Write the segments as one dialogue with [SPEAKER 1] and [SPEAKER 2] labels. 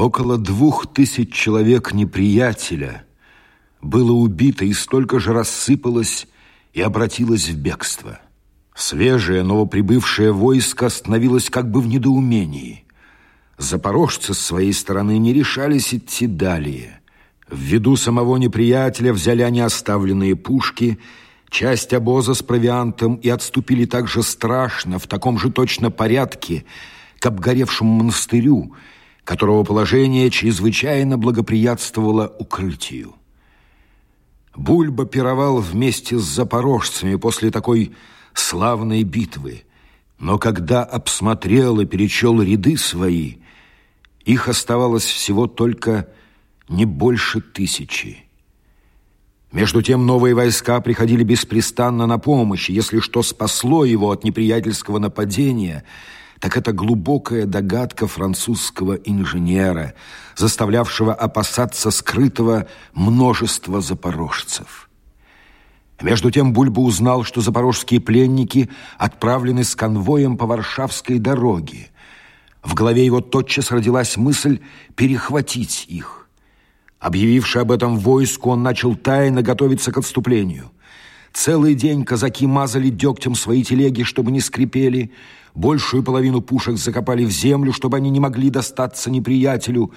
[SPEAKER 1] Около двух тысяч человек неприятеля было убито и столько же рассыпалось и обратилось в бегство. Свежее, новоприбывшее войско остановилось как бы в недоумении. Запорожцы с своей стороны не решались идти далее. В виду самого неприятеля взяли они оставленные пушки, часть обоза с провиантом и отступили так же страшно, в таком же точно порядке, к обгоревшему монастырю, которого положение чрезвычайно благоприятствовало укрытию. Бульба пировал вместе с запорожцами после такой славной битвы, но когда обсмотрел и перечел ряды свои, их оставалось всего только не больше тысячи. Между тем новые войска приходили беспрестанно на помощь, если что спасло его от неприятельского нападения – так это глубокая догадка французского инженера, заставлявшего опасаться скрытого множества запорожцев. Между тем Бульба узнал, что запорожские пленники отправлены с конвоем по Варшавской дороге. В голове его тотчас родилась мысль перехватить их. Объявивши об этом войску, он начал тайно готовиться к отступлению. Целый день казаки мазали дегтем свои телеги, чтобы не скрипели, большую половину пушек закопали в землю, чтобы они не могли достаться неприятелю,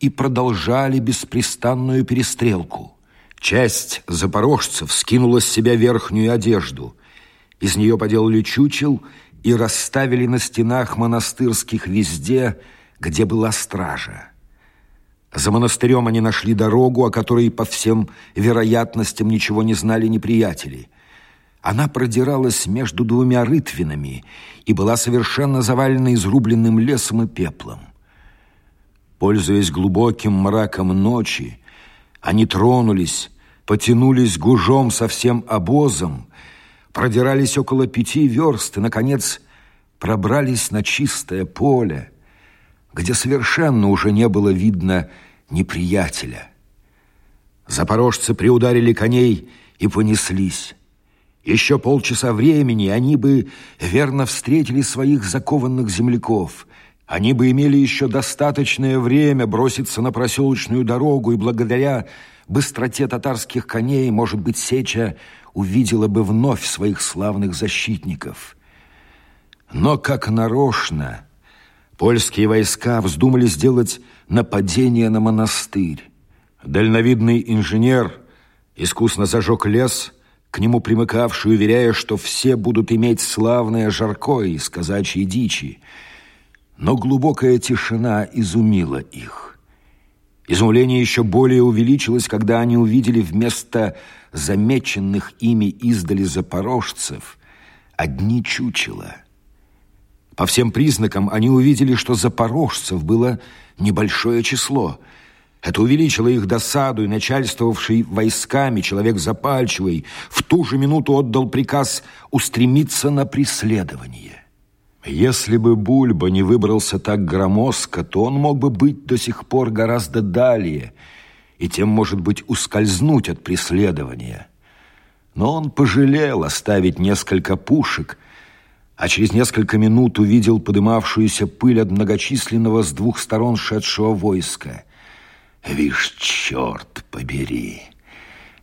[SPEAKER 1] и продолжали беспрестанную перестрелку. Часть запорожцев скинула с себя верхнюю одежду. Из нее поделали чучел и расставили на стенах монастырских везде, где была стража. За монастырем они нашли дорогу, о которой по всем вероятностям ничего не знали неприятели. Она продиралась между двумя рытвинами и была совершенно завалена изрубленным лесом и пеплом. Пользуясь глубоким мраком ночи, они тронулись, потянулись гужом со всем обозом, продирались около пяти верст и, наконец, пробрались на чистое поле, где совершенно уже не было видно неприятеля. Запорожцы приударили коней и понеслись. Еще полчаса времени они бы верно встретили своих закованных земляков. Они бы имели еще достаточное время броситься на проселочную дорогу, и благодаря быстроте татарских коней, может быть, Сеча увидела бы вновь своих славных защитников. Но как нарочно польские войска вздумали сделать нападение на монастырь. Дальновидный инженер искусно зажег лес – к нему примыкавший, уверяя, что все будут иметь славное жаркое из казачьей дичи. Но глубокая тишина изумила их. Изумление еще более увеличилось, когда они увидели вместо замеченных ими издали запорожцев одни чучела. По всем признакам они увидели, что запорожцев было небольшое число – это увеличило их досаду, и начальствовавший войсками человек запальчивый в ту же минуту отдал приказ устремиться на преследование. Если бы Бульба не выбрался так громоздко, то он мог бы быть до сих пор гораздо далее и тем, может быть, ускользнуть от преследования. Но он пожалел оставить несколько пушек, а через несколько минут увидел подымавшуюся пыль от многочисленного с двух сторон шедшего войска – Вишь, черт побери.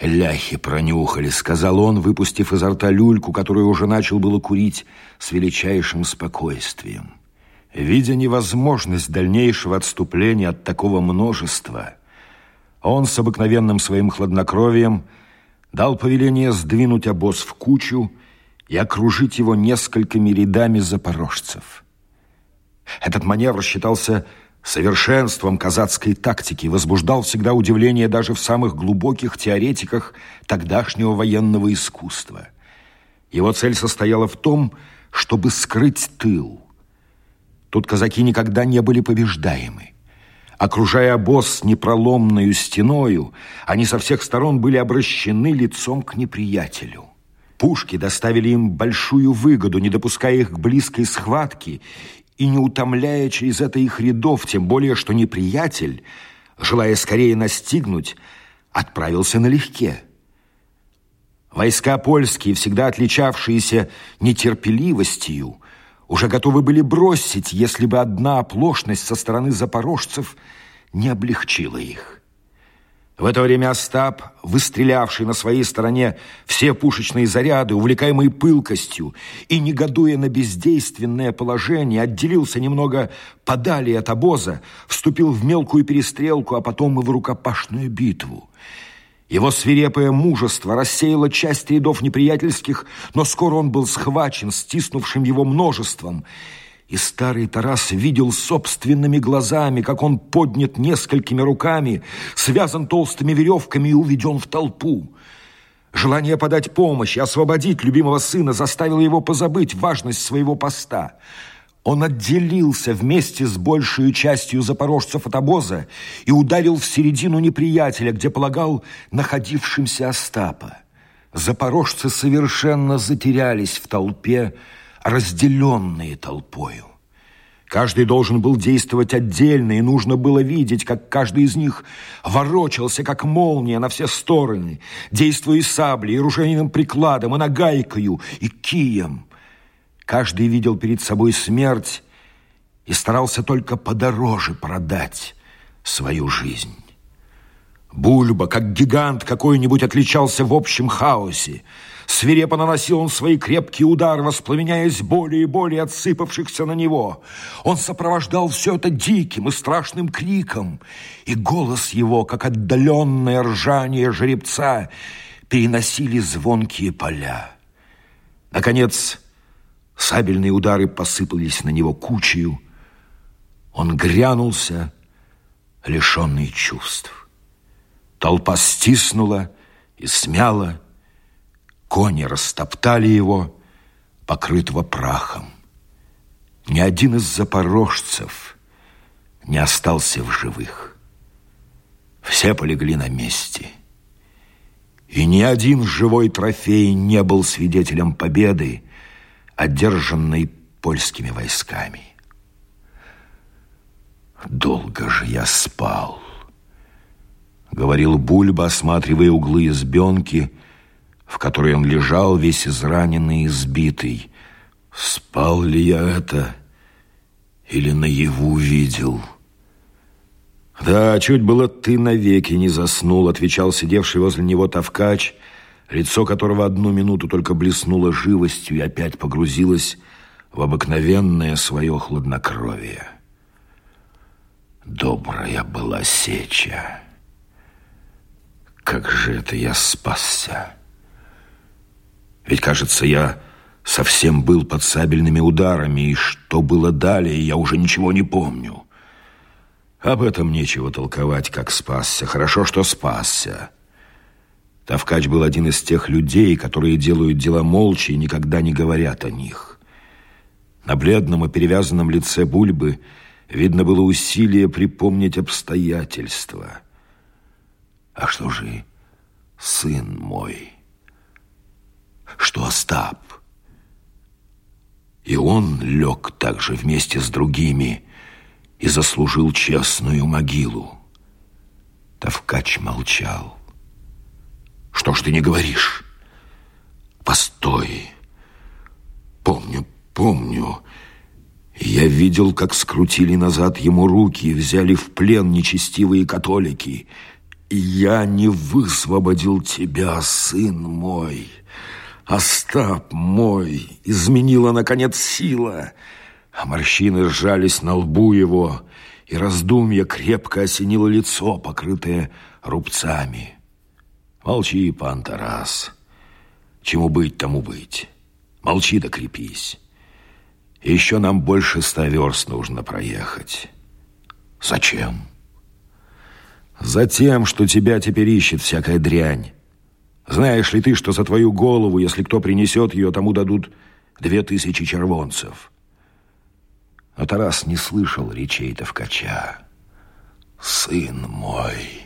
[SPEAKER 1] Ляхи пронюхали, сказал он, выпустив изо рта люльку, которую уже начал было курить с величайшим спокойствием. Видя невозможность дальнейшего отступления от такого множества, он с обыкновенным своим хладнокровием дал повеление сдвинуть обоз в кучу и окружить его несколькими рядами запорожцев. Этот маневр считался совершенством казацкой тактики возбуждал всегда удивление даже в самых глубоких теоретиках тогдашнего военного искусства. Его цель состояла в том, чтобы скрыть тыл. Тут казаки никогда не были побеждаемы. Окружая обоз непроломною стеною, они со всех сторон были обращены лицом к неприятелю. Пушки доставили им большую выгоду, не допуская их к близкой схватке и не утомляя через это их рядов, тем более, что неприятель, желая скорее настигнуть, отправился налегке. Войска польские, всегда отличавшиеся нетерпеливостью, уже готовы были бросить, если бы одна оплошность со стороны запорожцев не облегчило их. В это время Остап, выстрелявший на своей стороне все пушечные заряды, увлекаемый пылкостью и негодуя на бездейственное положение, отделился немного подали от обоза, вступил в мелкую перестрелку, а потом и в рукопашную битву. Его свирепое мужество рассеяло часть рядов неприятельских, но скоро он был схвачен стиснувшим его множеством, и старый Тарас видел собственными глазами, как он поднят несколькими руками, связан толстыми веревками и уведен в толпу. Желание подать помощь и освободить любимого сына заставило его позабыть важность своего поста. Он отделился вместе с большей частью запорожцев от обоза и ударил в середину неприятеля, где полагал находившимся Остапа. Запорожцы совершенно затерялись в толпе, разделенные толпою. Каждый должен был действовать отдельно, и нужно было видеть, как каждый из них ворочался, как молния, на все стороны, действуя и саблей, и ружейным прикладом, и нагайкою, и кием. Каждый видел перед собой смерть и старался только подороже продать свою жизнь. Бульба, как гигант какой-нибудь, отличался в общем хаосе. Свирепо наносил он свои крепкие удары, воспламеняясь более и более отсыпавшихся на него. Он сопровождал все это диким и страшным криком, и голос его, как отдаленное ржание жеребца, переносили звонкие поля. Наконец, сабельные удары посыпались на него кучею. Он грянулся, лишенный чувств. Толпа стиснула и смяла, Кони растоптали его, покрытого прахом. Ни один из запорожцев не остался в живых. Все полегли на месте. И ни один живой трофей не был свидетелем победы, одержанной польскими войсками. «Долго же я спал», — говорил Бульба, осматривая углы избенки, — в которой он лежал весь израненный и сбитый. Спал ли я это или наяву видел? Да, чуть было ты навеки не заснул, отвечал сидевший возле него Тавкач, лицо которого одну минуту только блеснуло живостью и опять погрузилось в обыкновенное свое хладнокровие. Добрая была сеча. Как же это я спасся! Ведь, кажется, я совсем был под сабельными ударами, и что было далее, я уже ничего не помню. Об этом нечего толковать, как спасся. Хорошо, что спасся. Тавкач был один из тех людей, которые делают дела молча и никогда не говорят о них. На бледном и перевязанном лице Бульбы видно было усилие припомнить обстоятельства. А что же, сын мой что Остап. И он лег также вместе с другими и заслужил честную могилу. Тавкач молчал. Что ж ты не говоришь? Постой. Помню, помню. Я видел, как скрутили назад ему руки и взяли в плен нечестивые католики. И я не высвободил тебя, сын мой. Остап мой, изменила, наконец, сила, а морщины сжались на лбу его, и раздумье крепко осенило лицо, покрытое рубцами. Молчи, пан Тарас, чему быть, тому быть. Молчи да крепись. Еще нам больше ста верст нужно проехать. Зачем? Затем, что тебя теперь ищет всякая дрянь. Знаешь ли ты, что за твою голову, если кто принесет ее, тому дадут две тысячи червонцев? Но Тарас не слышал речей Товкача. «Сын мой,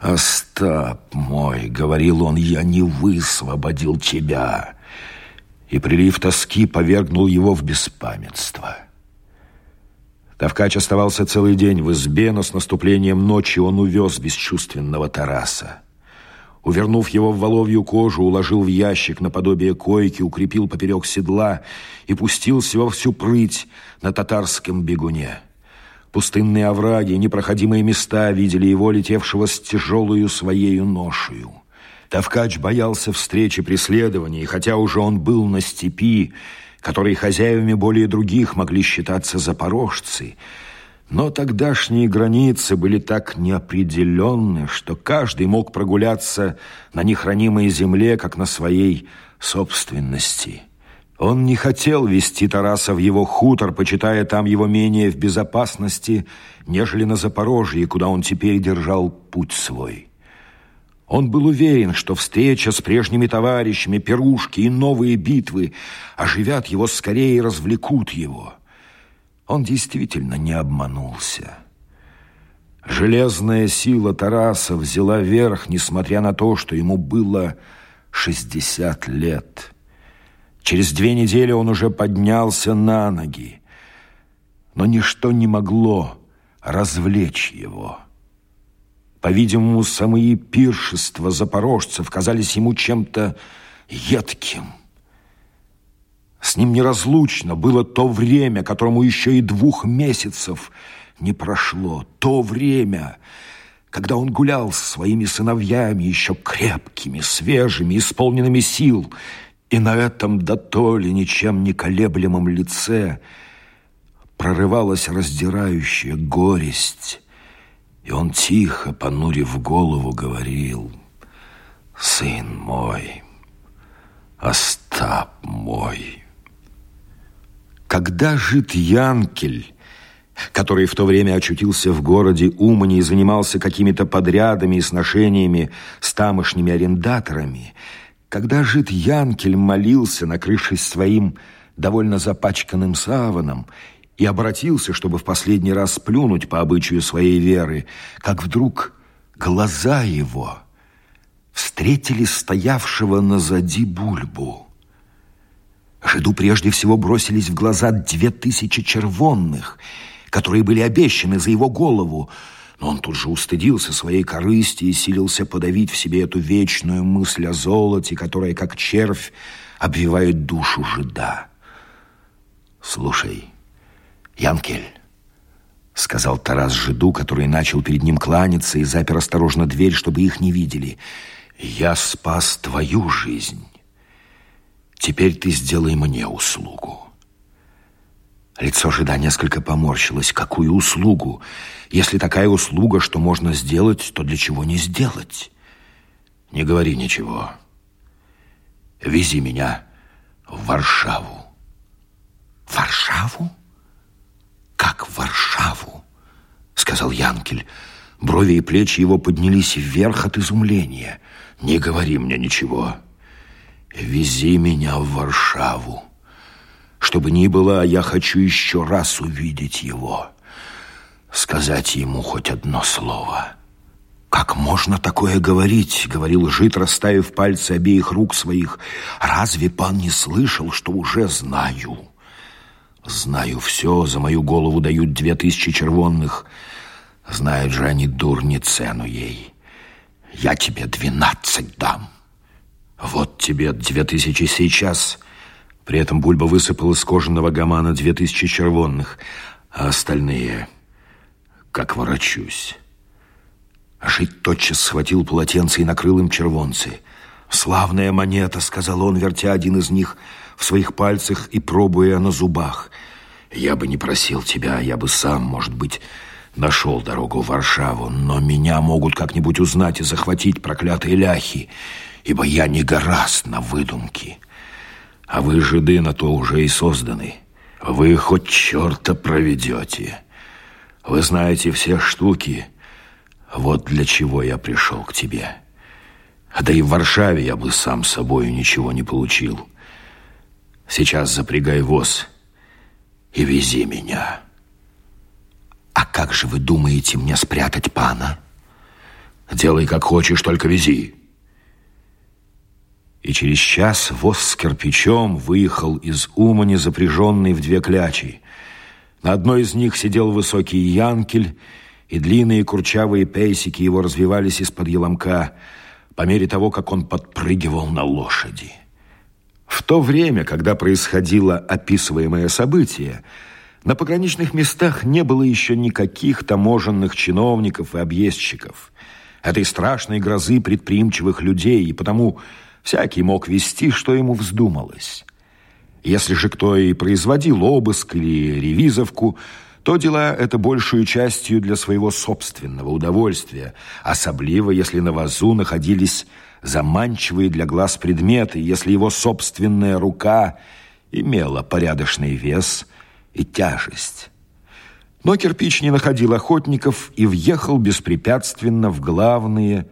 [SPEAKER 1] Остап мой, — говорил он, — я не высвободил тебя». И прилив тоски повергнул его в беспамятство. Тавкач оставался целый день в избе, но с наступлением ночи он увез бесчувственного Тараса. Увернув его в воловью кожу, уложил в ящик наподобие койки, укрепил поперек седла и пустился во всю прыть на татарском бегуне. Пустынные овраги, непроходимые места видели его, летевшего с тяжелую своею ношею. Тавкач боялся встречи преследований, хотя уже он был на степи, которой хозяевами более других могли считаться запорожцы. Но тогдашние границы были так неопределенны, что каждый мог прогуляться на нехранимой земле, как на своей собственности. Он не хотел вести Тараса в его хутор, почитая там его менее в безопасности, нежели на Запорожье, куда он теперь держал путь свой. Он был уверен, что встреча с прежними товарищами, пирушки и новые битвы оживят его скорее и развлекут его. Он действительно не обманулся. Железная сила Тараса взяла верх, несмотря на то, что ему было шестьдесят лет. Через две недели он уже поднялся на ноги, но ничто не могло развлечь его. По-видимому, самые пиршества запорожцев казались ему чем-то едким. С ним неразлучно было то время, которому еще и двух месяцев не прошло, то время, когда он гулял со своими сыновьями, еще крепкими, свежими, исполненными сил, и на этом дотоле ничем не колеблемом лице прорывалась раздирающая горесть, и он тихо, понурив голову, говорил, «Сын мой, Остап мой». Когда жит Янкель, который в то время очутился в городе Умани и занимался какими-то подрядами и сношениями с тамошними арендаторами, когда жид Янкель молился, накрывшись своим довольно запачканным саваном, и обратился, чтобы в последний раз плюнуть по обычаю своей веры, как вдруг глаза его встретили стоявшего назади бульбу. Жиду прежде всего бросились в глаза две тысячи червонных, которые были обещаны за его голову, но он тут же устыдился своей корысти и силился подавить в себе эту вечную мысль о золоте, которая, как червь, обвивает душу жида. «Слушай, Янкель», — сказал Тарас жиду, который начал перед ним кланяться и запер осторожно дверь, чтобы их не видели, «я спас твою жизнь. Теперь ты сделай мне услугу». Лицо жида несколько поморщилось. Какую услугу? Если такая услуга, что можно сделать, то для чего не сделать? Не говори ничего. Вези меня в Варшаву. Варшаву? Как в Варшаву? Сказал Янкель. Брови и плечи его поднялись вверх от изумления. Не говори мне ничего. Вези меня в Варшаву. Что бы ни было, я хочу еще раз увидеть его. Сказать ему хоть одно слово. «Как можно такое говорить?» — говорил Жит, расставив пальцы обеих рук своих. «Разве пан не слышал, что уже знаю?» «Знаю все, за мою голову дают две тысячи червонных. Знают же они, дурни, цену ей. Я тебе двенадцать дам. Вот тебе две тысячи сейчас». При этом Бульба высыпал из кожаного гамана две тысячи червонных, а остальные, как ворочусь. Жить тотчас схватил полотенце и накрыл им червонцы. «Славная монета», — сказал он, вертя один из них в своих пальцах и пробуя на зубах. «Я бы не просил тебя, я бы сам, может быть, нашел дорогу в Варшаву, но меня могут как-нибудь узнать и захватить проклятые ляхи, ибо я не гораст на выдумки». А вы, жиды, на то уже и созданы. Вы хоть черта проведете. Вы знаете все штуки. Вот для чего я пришел к тебе. Да и в Варшаве я бы сам собою ничего не получил. Сейчас запрягай воз и вези меня. А как же вы думаете мне спрятать пана? Делай, как хочешь, только вези и через час воз с кирпичом выехал из Умани, запряженный в две клячи. На одной из них сидел высокий янкель, и длинные курчавые пейсики его развивались из-под еломка по мере того, как он подпрыгивал на лошади. В то время, когда происходило описываемое событие, На пограничных местах не было еще никаких таможенных чиновников и объездчиков. Этой страшной грозы предприимчивых людей, и потому всякий мог вести, что ему вздумалось. Если же кто и производил обыск или ревизовку, то дела это большую частью для своего собственного удовольствия, особливо если на вазу находились заманчивые для глаз предметы, если его собственная рука имела порядочный вес и тяжесть. Но кирпич не находил охотников и въехал беспрепятственно в главные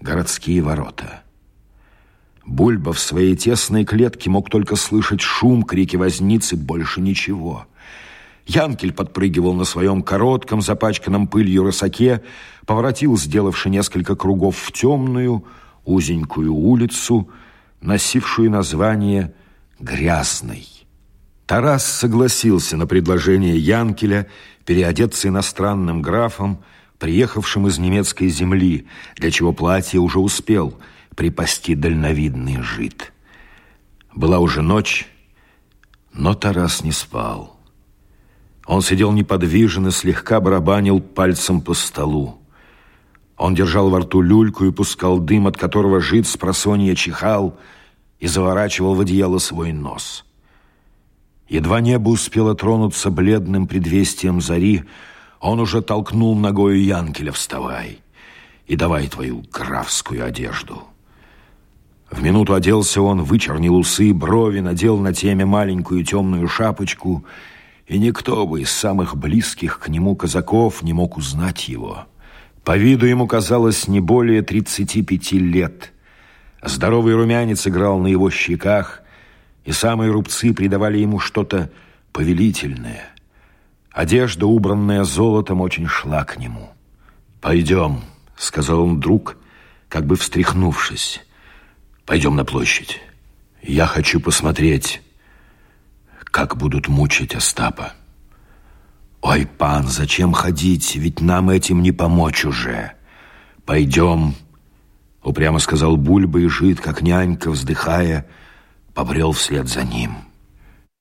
[SPEAKER 1] городские ворота. Бульба в своей тесной клетке мог только слышать шум, крики возницы, больше ничего. Янкель подпрыгивал на своем коротком, запачканном пылью рысаке, поворотил, сделавши несколько кругов в темную, узенькую улицу, носившую название «Грязный». Тарас согласился на предложение Янкеля переодеться иностранным графом, приехавшим из немецкой земли, для чего платье уже успел припасти дальновидный жид. Была уже ночь, но Тарас не спал. Он сидел неподвижен и слегка барабанил пальцем по столу. Он держал во рту люльку и пускал дым, от которого жид с просонья чихал и заворачивал в одеяло свой нос. Едва небо успело тронуться бледным предвестием зари, он уже толкнул ногою Янкеля «Вставай и давай твою графскую одежду». В минуту оделся он, вычернил усы, брови, надел на теме маленькую темную шапочку, и никто бы из самых близких к нему казаков не мог узнать его. По виду ему казалось не более тридцати пяти лет. Здоровый румянец играл на его щеках, и самые рубцы придавали ему что-то повелительное. Одежда, убранная золотом, очень шла к нему. «Пойдем», — сказал он друг, как бы встряхнувшись. «Пойдем на площадь. Я хочу посмотреть, как будут мучить Остапа». «Ой, пан, зачем ходить? Ведь нам этим не помочь уже. Пойдем», — упрямо сказал Бульба и жид, как нянька, вздыхая, — побрел вслед за ним.